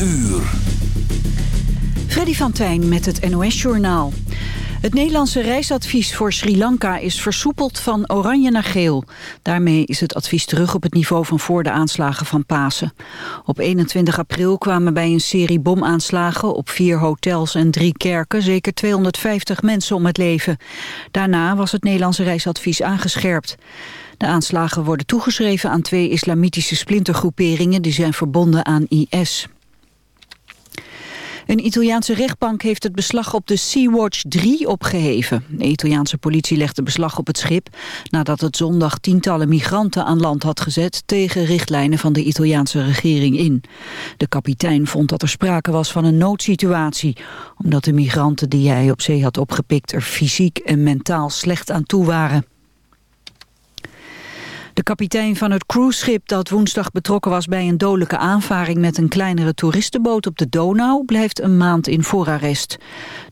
uur. Freddy van Tijn met het NOS-journaal. Het Nederlandse reisadvies voor Sri Lanka is versoepeld van oranje naar geel. Daarmee is het advies terug op het niveau van voor de aanslagen van Pasen. Op 21 april kwamen bij een serie bomaanslagen op vier hotels en drie kerken zeker 250 mensen om het leven. Daarna was het Nederlandse reisadvies aangescherpt. De aanslagen worden toegeschreven aan twee islamitische splintergroeperingen die zijn verbonden aan IS. Een Italiaanse rechtbank heeft het beslag op de Sea-Watch 3 opgeheven. De Italiaanse politie legde beslag op het schip... nadat het zondag tientallen migranten aan land had gezet... tegen richtlijnen van de Italiaanse regering in. De kapitein vond dat er sprake was van een noodsituatie... omdat de migranten die hij op zee had opgepikt... er fysiek en mentaal slecht aan toe waren. De kapitein van het cruiseschip dat woensdag betrokken was bij een dodelijke aanvaring met een kleinere toeristenboot op de Donau blijft een maand in voorarrest.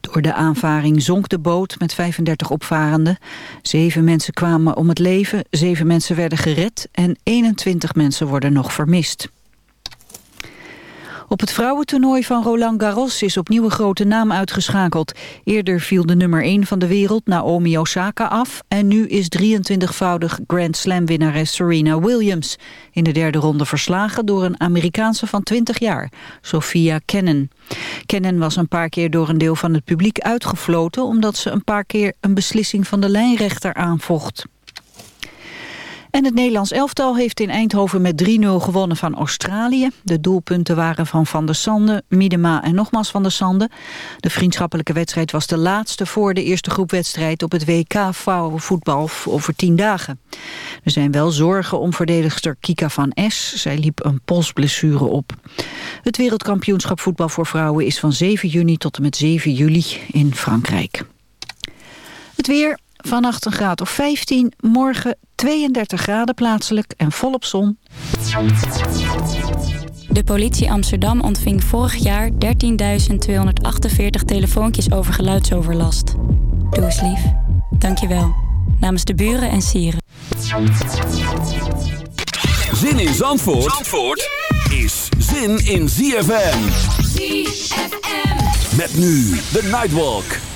Door de aanvaring zonk de boot met 35 opvarenden. Zeven mensen kwamen om het leven, zeven mensen werden gered en 21 mensen worden nog vermist. Op het vrouwentoernooi van Roland Garros is opnieuw een grote naam uitgeschakeld. Eerder viel de nummer 1 van de wereld, Naomi Osaka, af. En nu is 23-voudig Grand Slam-winnares Serena Williams... in de derde ronde verslagen door een Amerikaanse van 20 jaar, Sophia Kennen. Kennen was een paar keer door een deel van het publiek uitgefloten... omdat ze een paar keer een beslissing van de lijnrechter aanvocht. En het Nederlands elftal heeft in Eindhoven met 3-0 gewonnen van Australië. De doelpunten waren van Van der Sande, Miedema en nogmaals Van der Sande. De vriendschappelijke wedstrijd was de laatste voor de eerste groepwedstrijd op het WK vrouwenvoetbal over tien dagen. Er zijn wel zorgen om verdedigster Kika van S. Zij liep een polsblessure op. Het wereldkampioenschap voetbal voor vrouwen is van 7 juni tot en met 7 juli in Frankrijk. Het weer, Vannacht een graad of 15, morgen 32 graden plaatselijk en volop zon. De politie Amsterdam ontving vorig jaar 13.248 telefoontjes over geluidsoverlast. Doe eens lief. Dank je wel. Namens de buren en sieren. Zin in Zandvoort, Zandvoort is zin in ZFM. ZFM. Met nu de Nightwalk.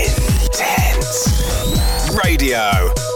Radio.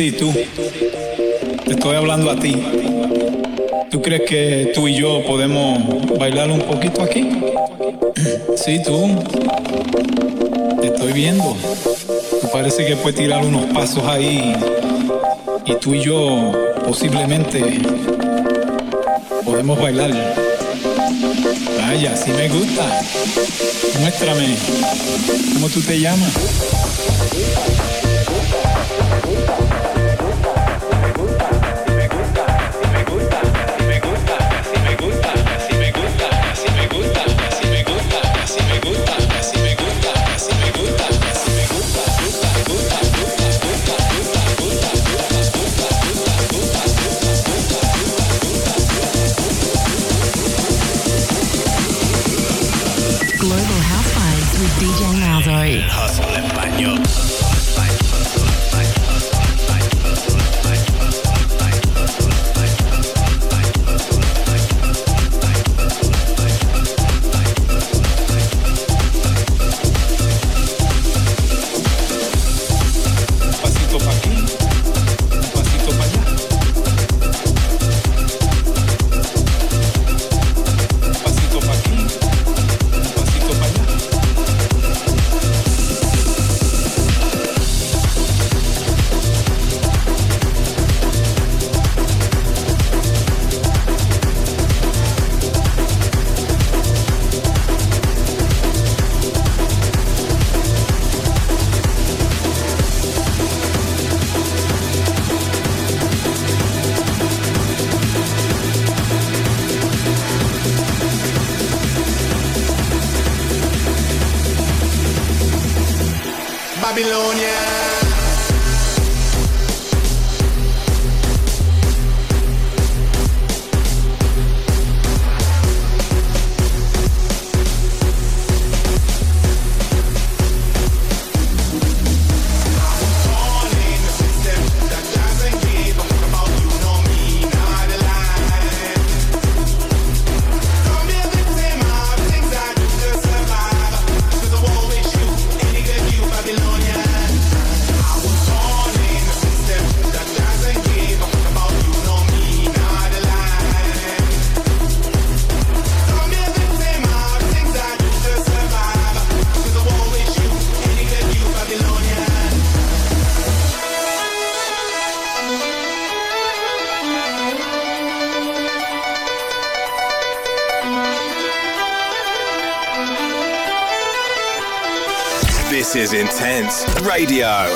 Sí, tú. Te estoy hablando a ti. ¿Tú crees que tú y yo podemos bailar un poquito aquí? Sí, tú. Te estoy viendo. Me parece que puedes tirar unos pasos ahí. Y tú y yo posiblemente podemos bailar. Vaya, sí me gusta. Muéstrame. ¿Cómo tú te llamas? Radio.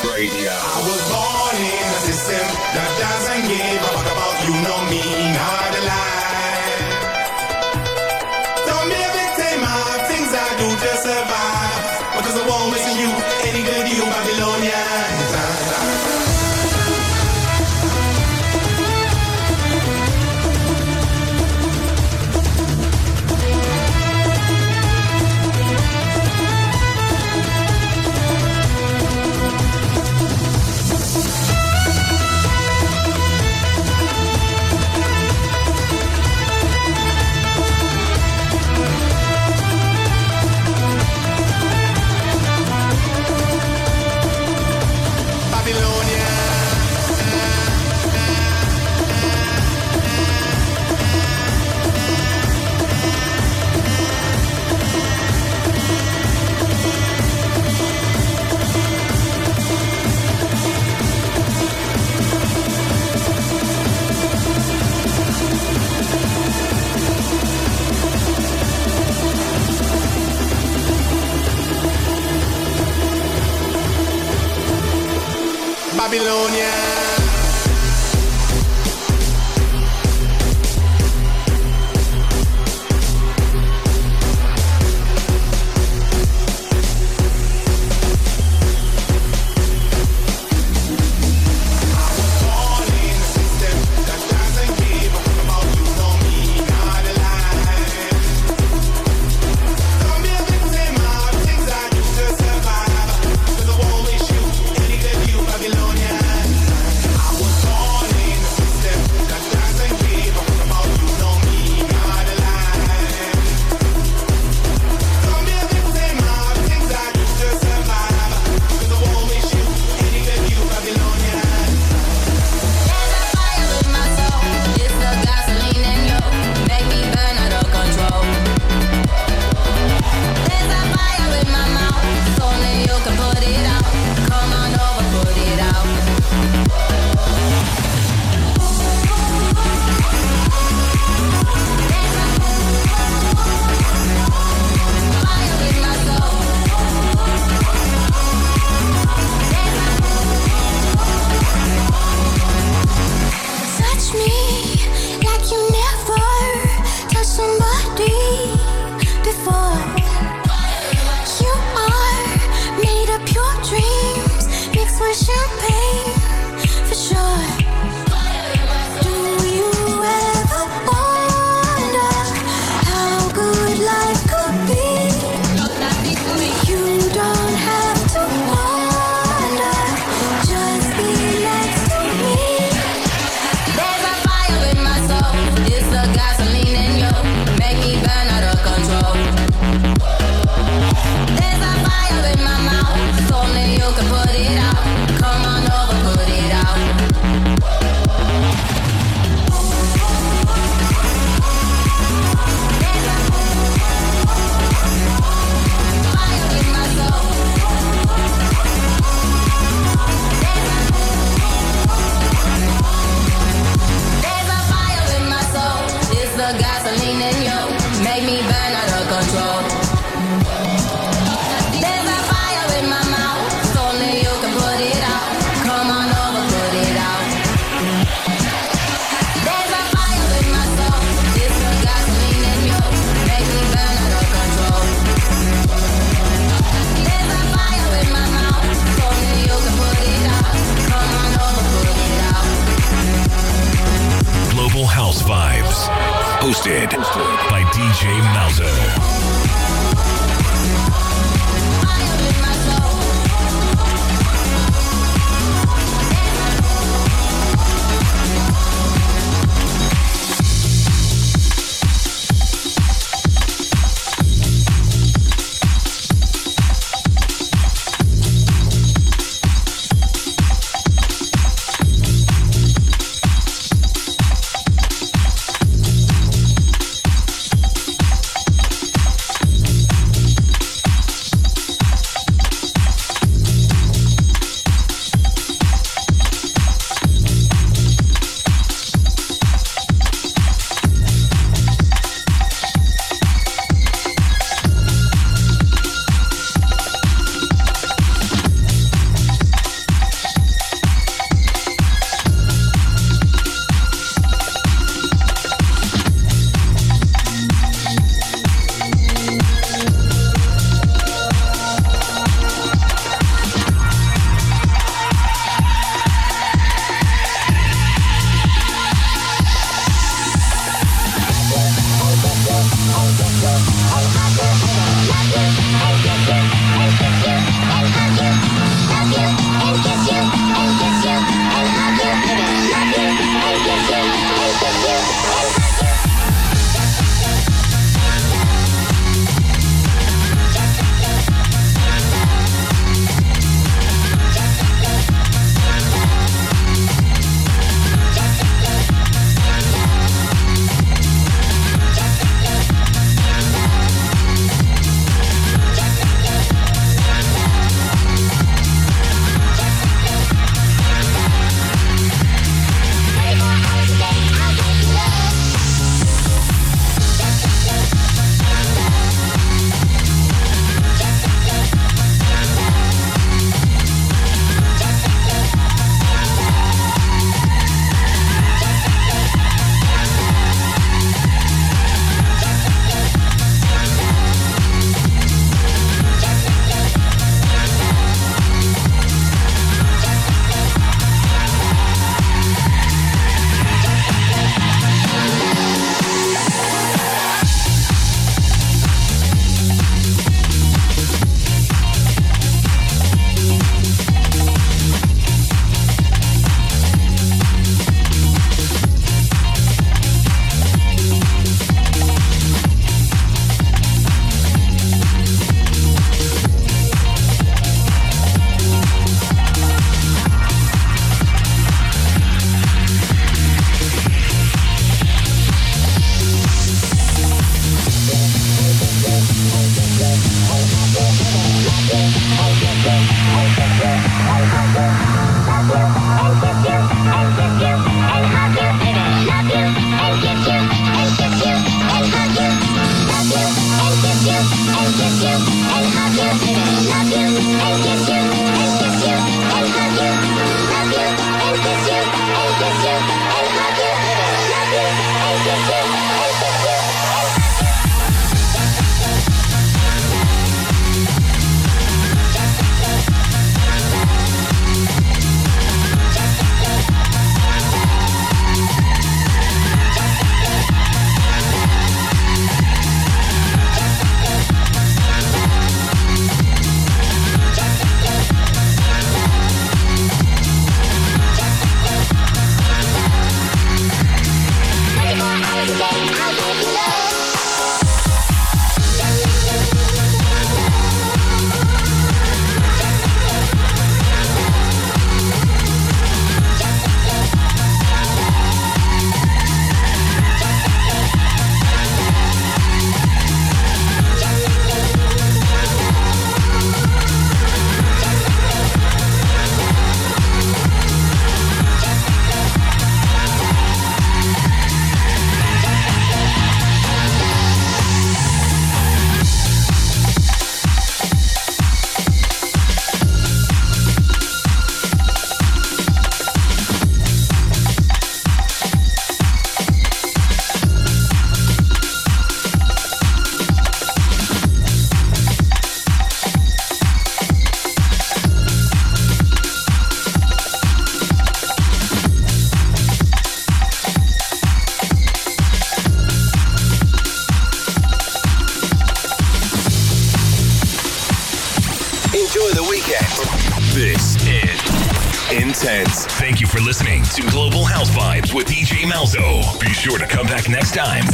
time.